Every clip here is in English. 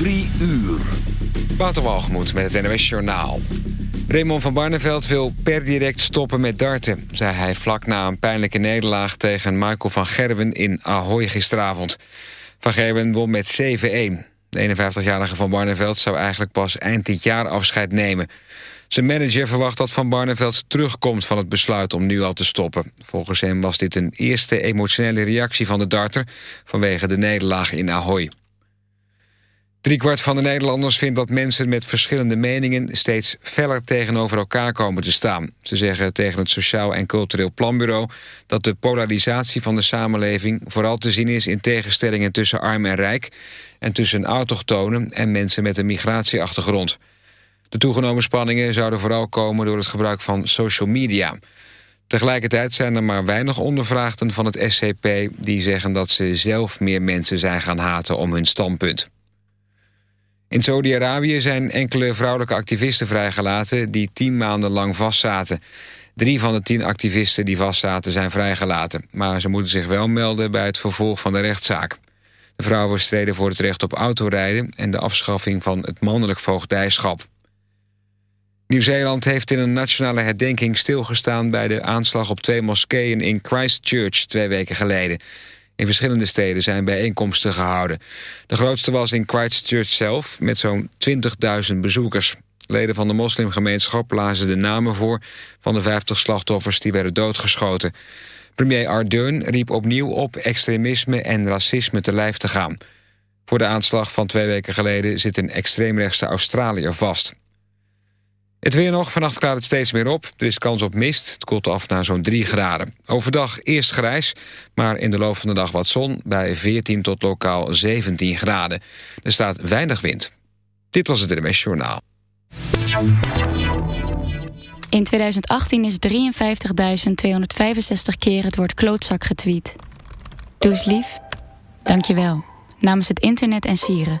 Drie uur. Waterwalgemoed met het NOS Journaal. Raymond van Barneveld wil per direct stoppen met darten... zei hij vlak na een pijnlijke nederlaag tegen Michael van Gerwen in Ahoy gisteravond. Van Gerwen won met 7-1. De 51-jarige van Barneveld zou eigenlijk pas eind dit jaar afscheid nemen. Zijn manager verwacht dat Van Barneveld terugkomt van het besluit om nu al te stoppen. Volgens hem was dit een eerste emotionele reactie van de darter... vanwege de nederlaag in Ahoy. Driekwart van de Nederlanders vindt dat mensen met verschillende meningen... steeds feller tegenover elkaar komen te staan. Ze zeggen tegen het Sociaal en Cultureel Planbureau... dat de polarisatie van de samenleving vooral te zien is... in tegenstellingen tussen arm en rijk... en tussen autochtonen en mensen met een migratieachtergrond. De toegenomen spanningen zouden vooral komen door het gebruik van social media. Tegelijkertijd zijn er maar weinig ondervraagden van het SCP... die zeggen dat ze zelf meer mensen zijn gaan haten om hun standpunt. In Saudi-Arabië zijn enkele vrouwelijke activisten vrijgelaten... die tien maanden lang vastzaten. Drie van de tien activisten die vastzaten zijn vrijgelaten. Maar ze moeten zich wel melden bij het vervolg van de rechtszaak. De vrouwen streden voor het recht op autorijden... en de afschaffing van het mannelijk voogdijschap. Nieuw-Zeeland heeft in een nationale herdenking stilgestaan... bij de aanslag op twee moskeeën in Christchurch twee weken geleden. In verschillende steden zijn bijeenkomsten gehouden. De grootste was in Christchurch zelf, met zo'n 20.000 bezoekers. Leden van de moslimgemeenschap lazen de namen voor... van de 50 slachtoffers die werden doodgeschoten. Premier Ardern riep opnieuw op extremisme en racisme te lijf te gaan. Voor de aanslag van twee weken geleden zit een extreemrechtse Australiër vast. Het weer nog, vannacht klaart het steeds meer op. Er is kans op mist, het koelt af naar zo'n 3 graden. Overdag eerst grijs, maar in de loop van de dag wat zon... bij 14 tot lokaal 17 graden. Er staat weinig wind. Dit was het NMS Journaal. In 2018 is 53.265 keer het woord klootzak getweet. Doe eens lief. Dank je wel. Namens het internet en sieren.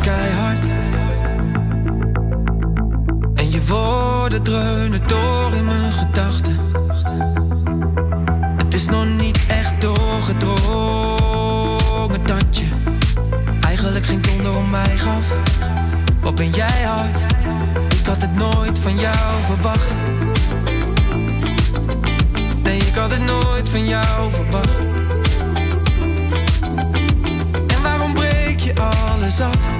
keihard En je woorden dreunen door in mijn gedachten Het is nog niet echt doorgedrongen dat je Eigenlijk geen donder om mij gaf wat ben jij hard? Ik had het nooit van jou verwacht. Nee, ik had het nooit van jou verwacht. En waarom breek je alles af?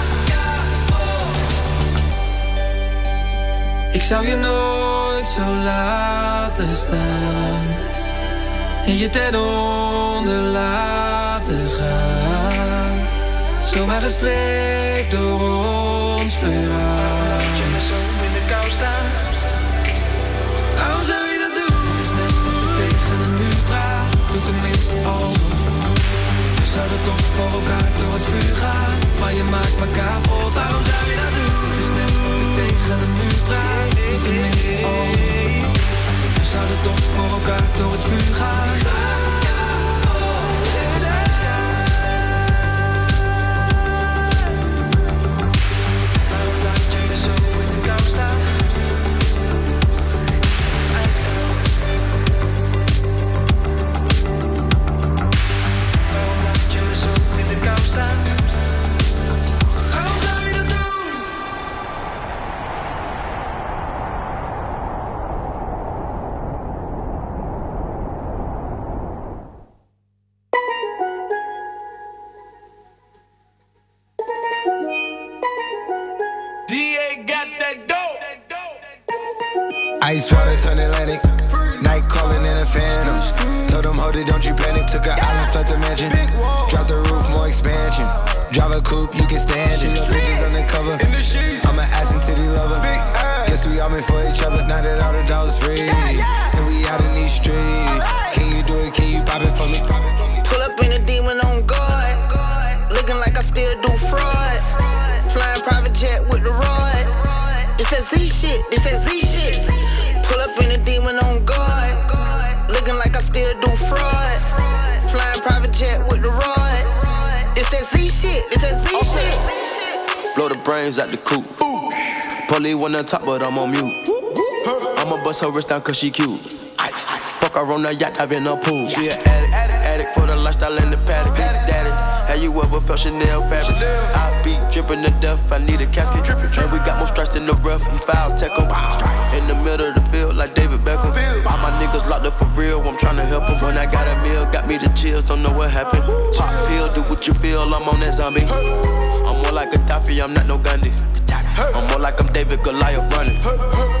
Ik zou je nooit zo laten staan en je ten onder laten gaan. Zomaar gestreept door ons verhaal. Laat je me zo in de kou staan. Waarom zou je dat doen? Het is net of je tegen een muur praat. Doe tenminste alsof. We zouden toch voor elkaar door het vuur toch voor elkaar door cause she cute. Ice. Fuck her on the yacht, I've been a pool. She an addict, addict for the lifestyle in the paddock. Daddy. Have you ever felt Chanel fabric? I be dripping to death, I need a casket. And we got more strikes in the rough, he foul tech em. In the middle of the field, like David Beckham. All my niggas locked up for real, I'm trying to help them. When I got a meal, got me the chills, don't know what happened. Pop pill, do what you feel, I'm on that zombie. I'm more like a Daffy, I'm not no Gundy. I'm more like I'm David Goliath running.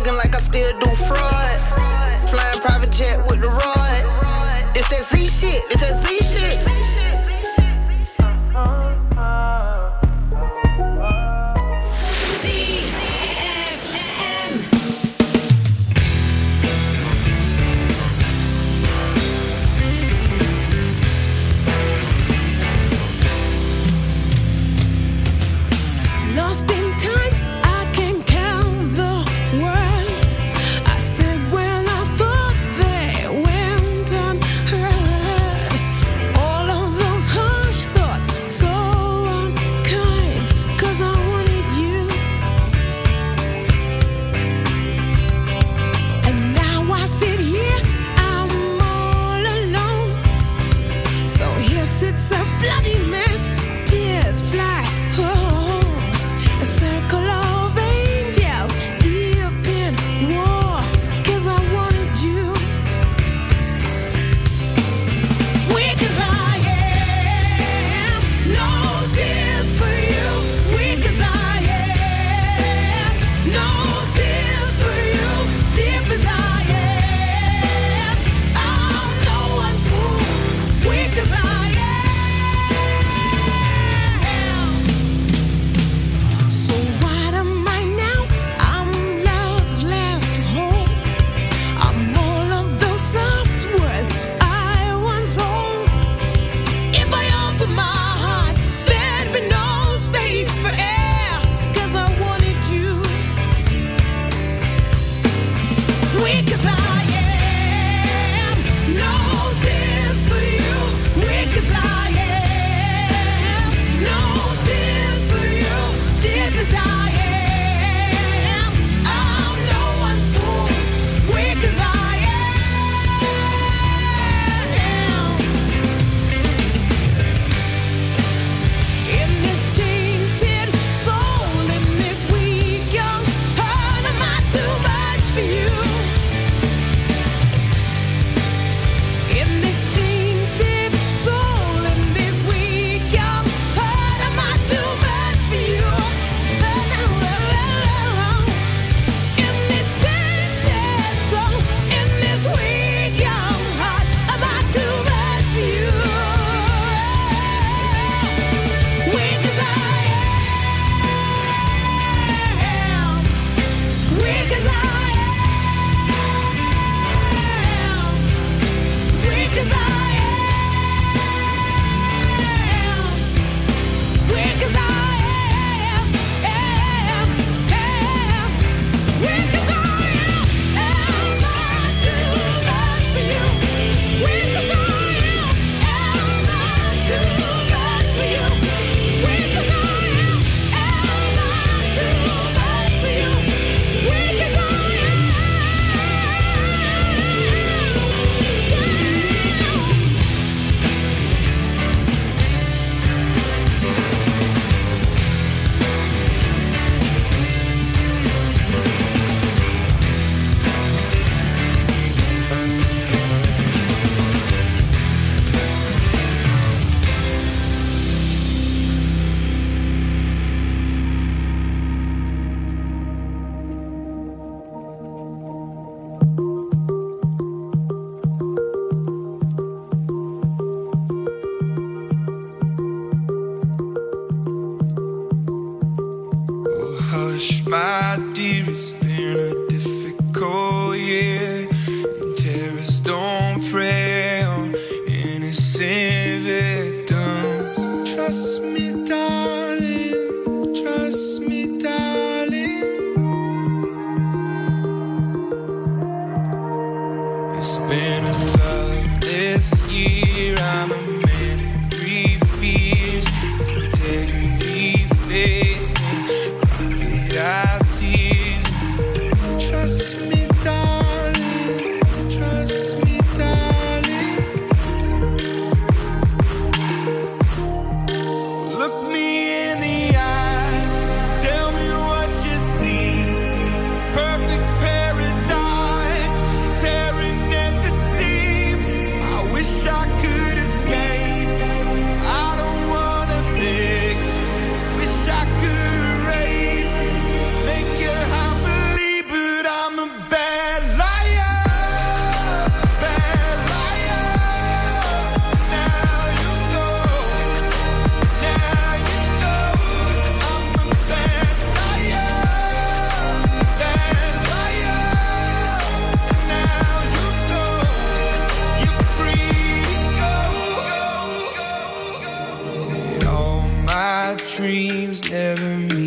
Looking like I still do fraud. never me.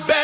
back.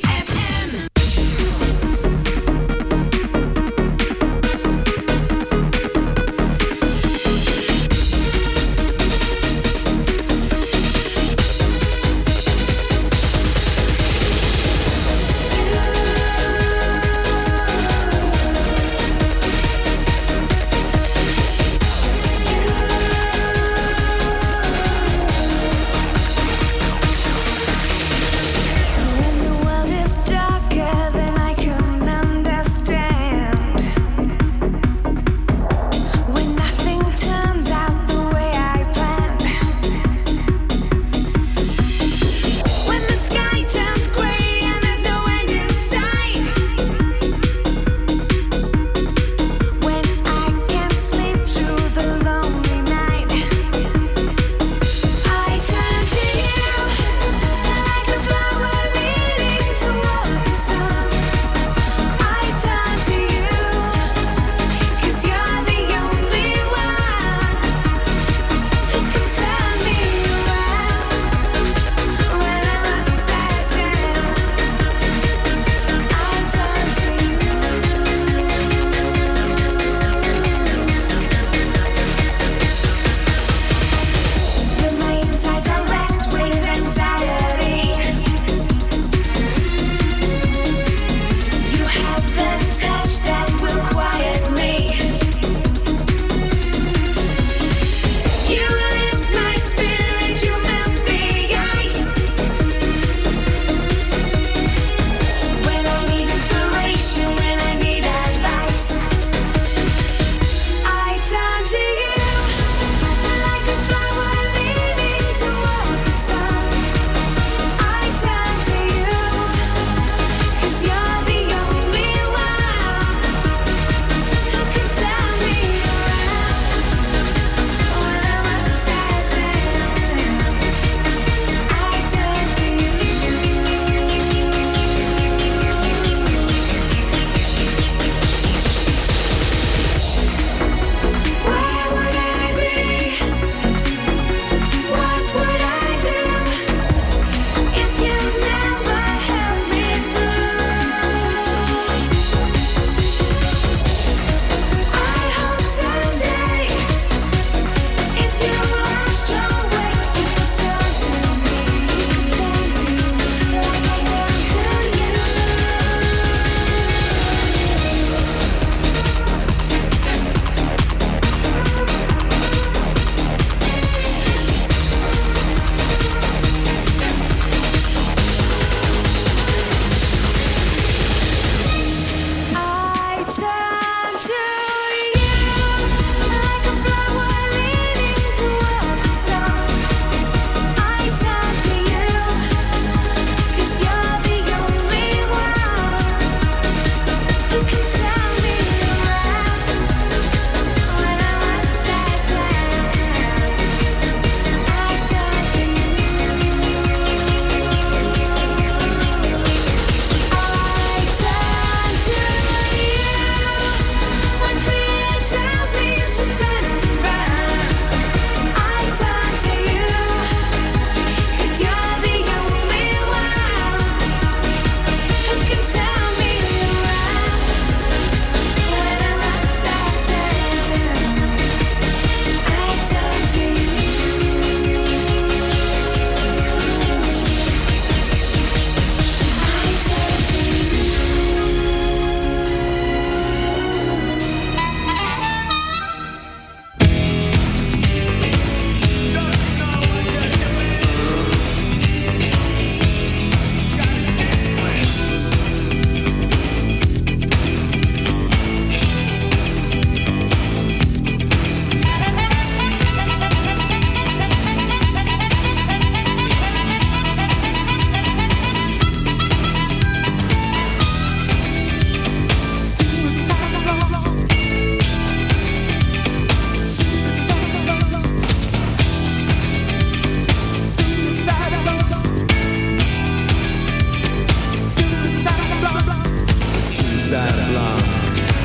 suicide blonde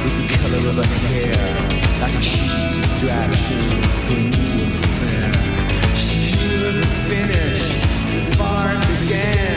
was the color of her hair, like a cheap distraction for a new affair. She knew the finish before it began.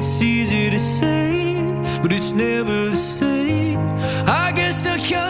it's easy to say, but it's never the same. I guess I can't.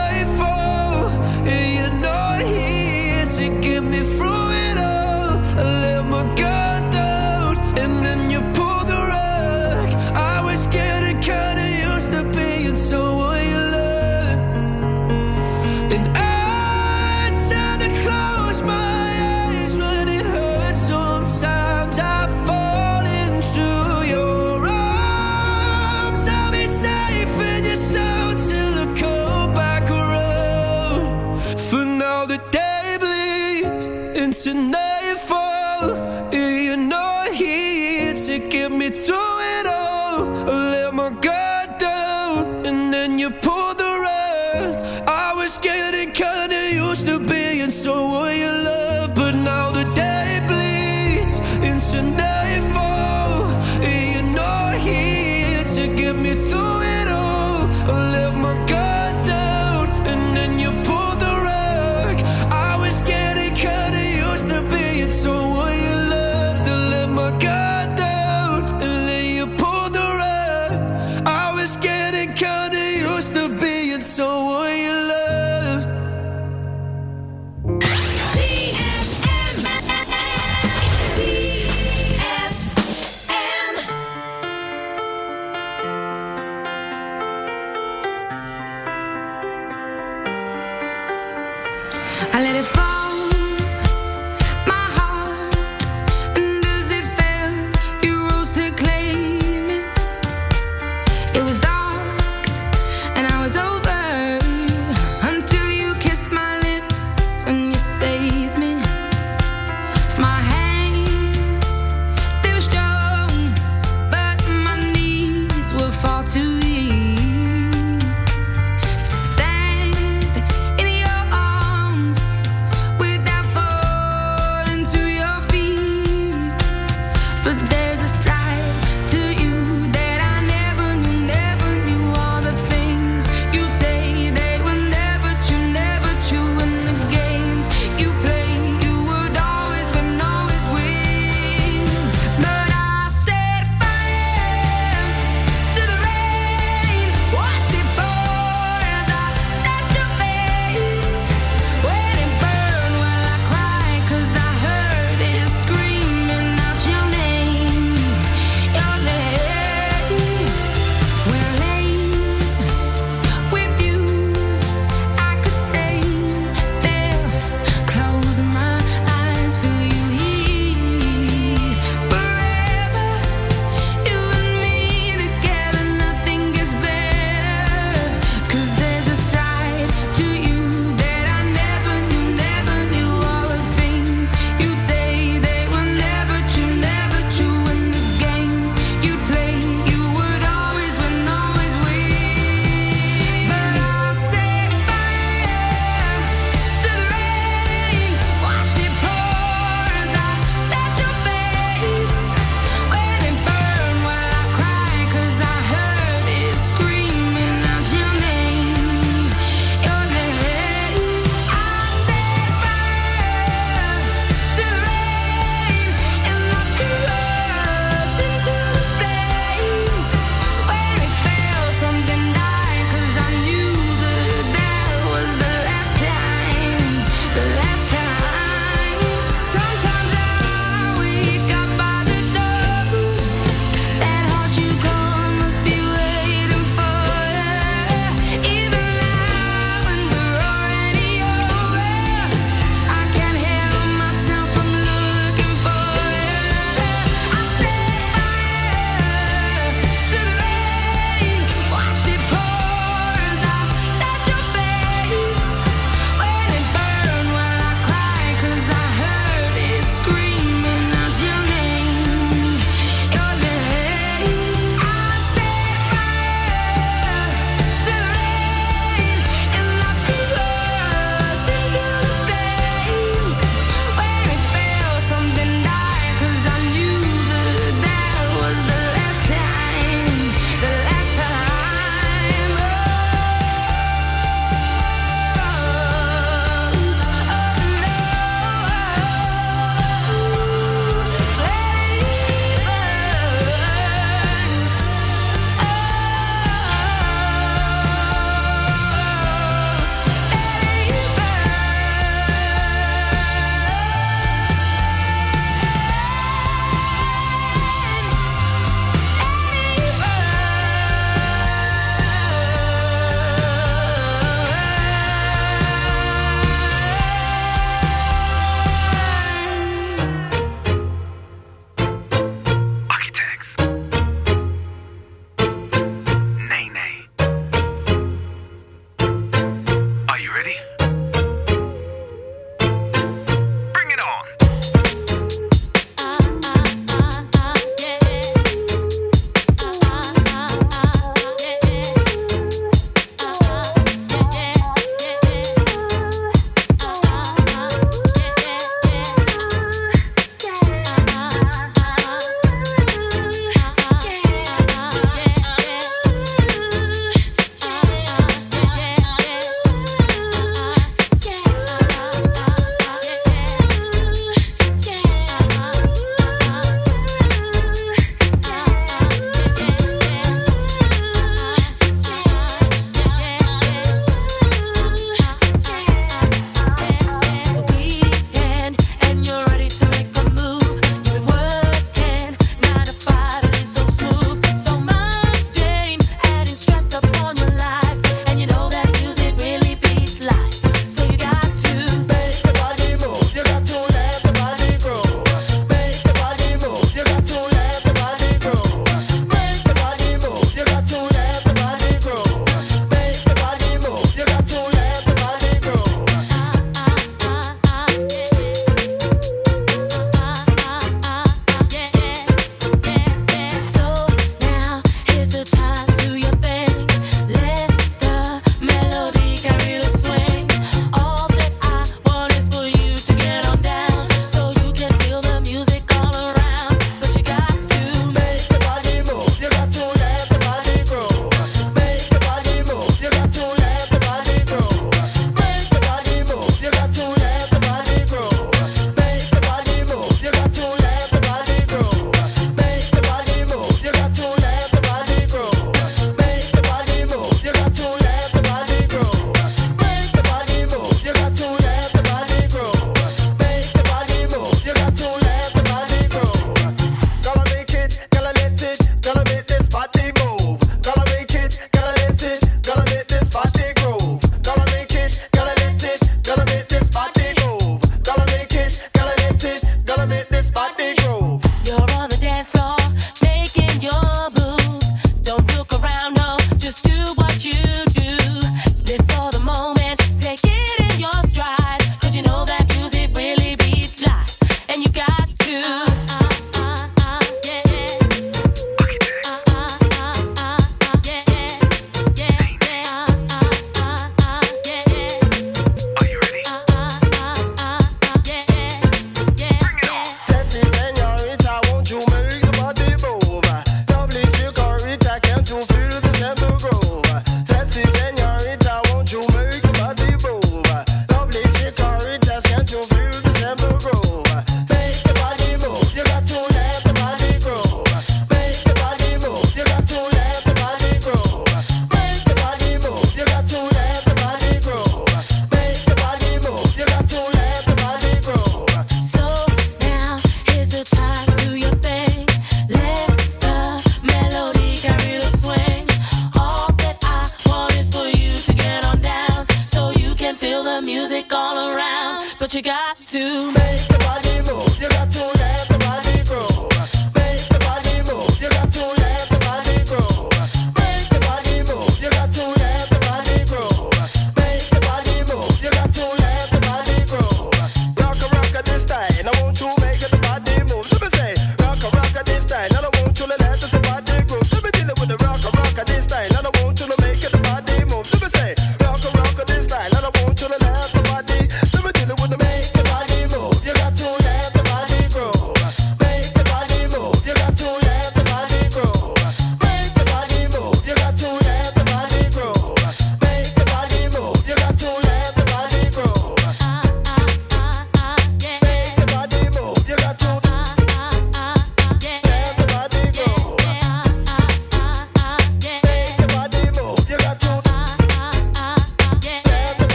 to be, and so will your love. But now the day bleeds into night.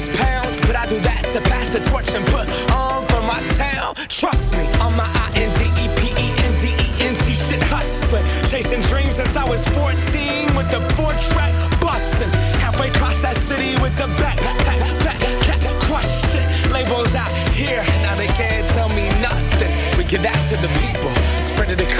those pounds. But I do that to pass the torch and put on for my town. Trust me, on my I N D E P E N D E N T shit hustling. Chasing dreams since I was 14 with the four track busting. Halfway across that city with the back, back, back, back, crush shit. Labels out here, now they can't tell me nothing. We give that to the people, spread it across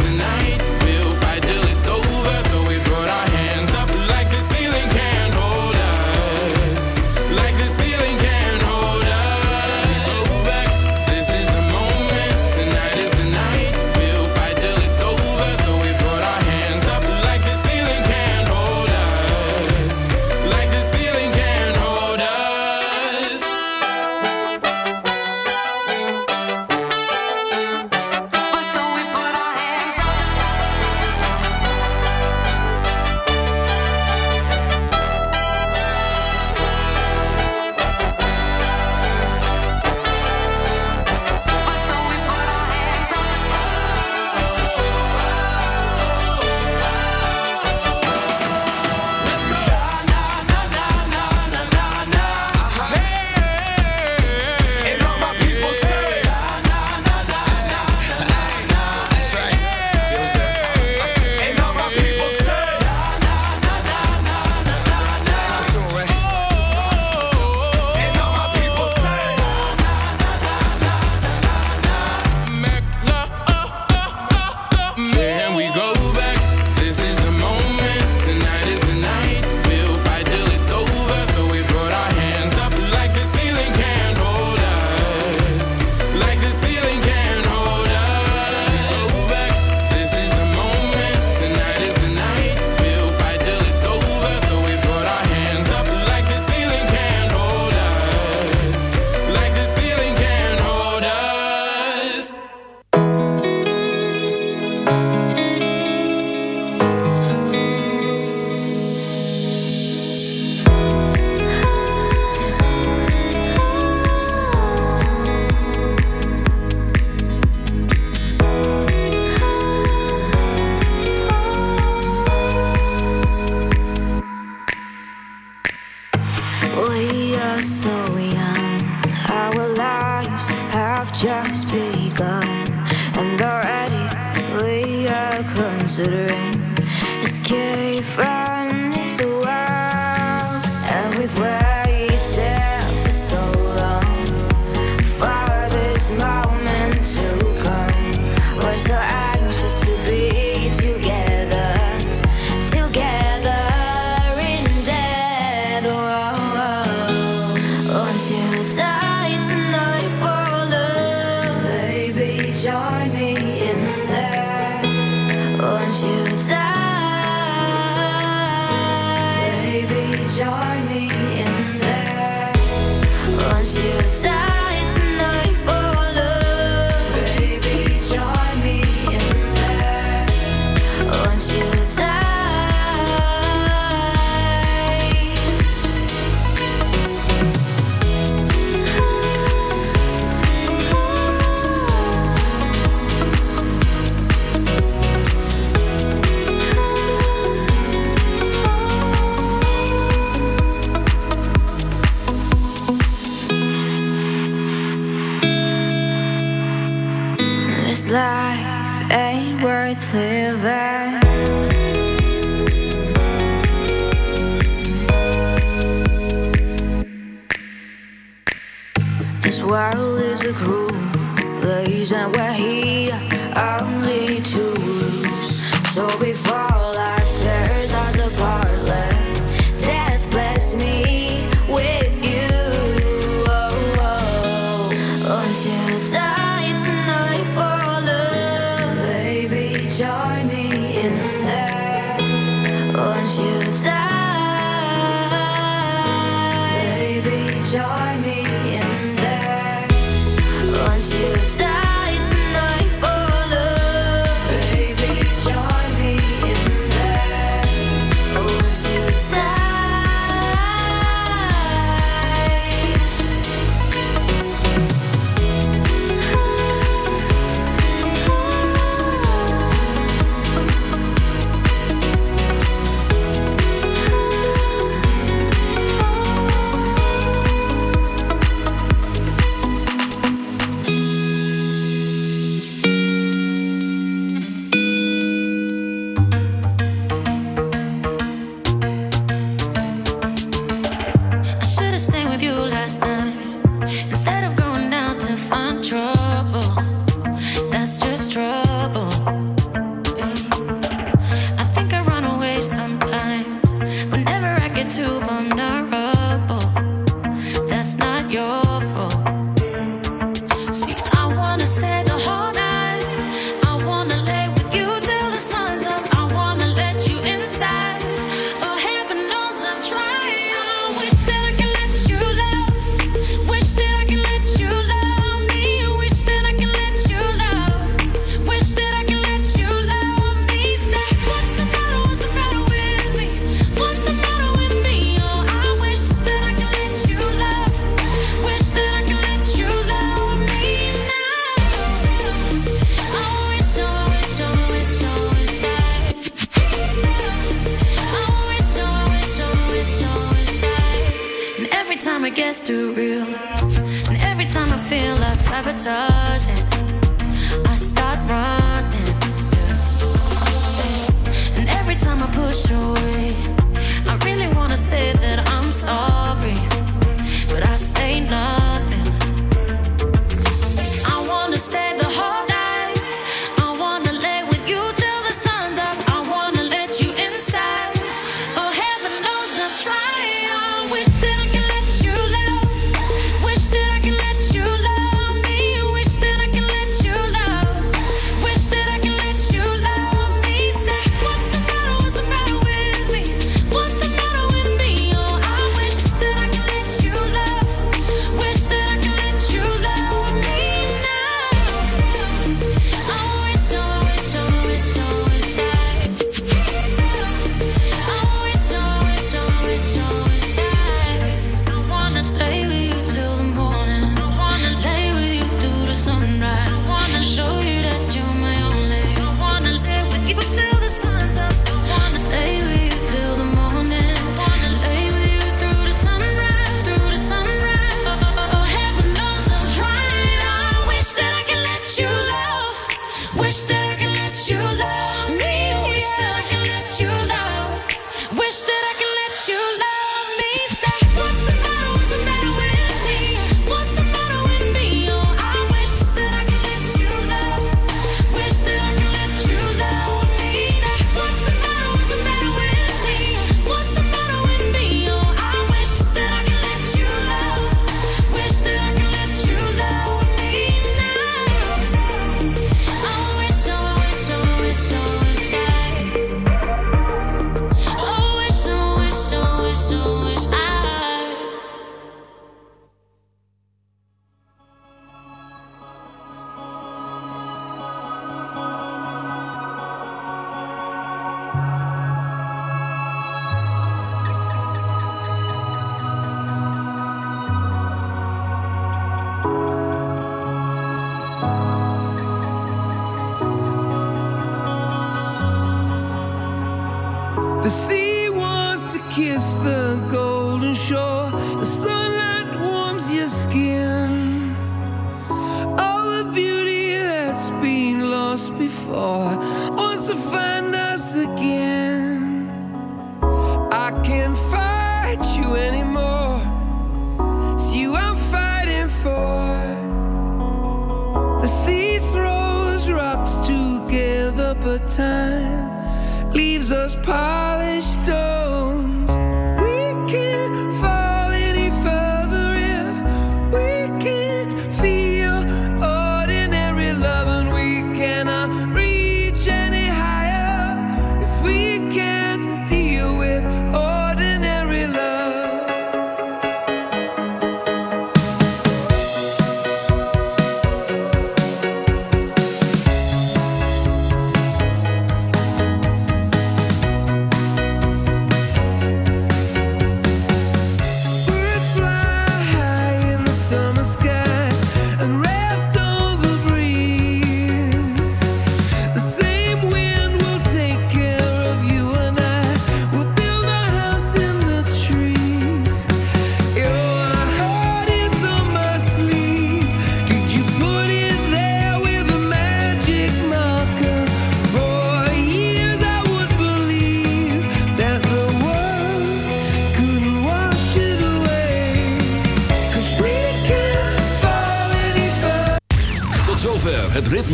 kiss the golden shore. The sunlight warms your skin. All the beauty that's been lost before Once to.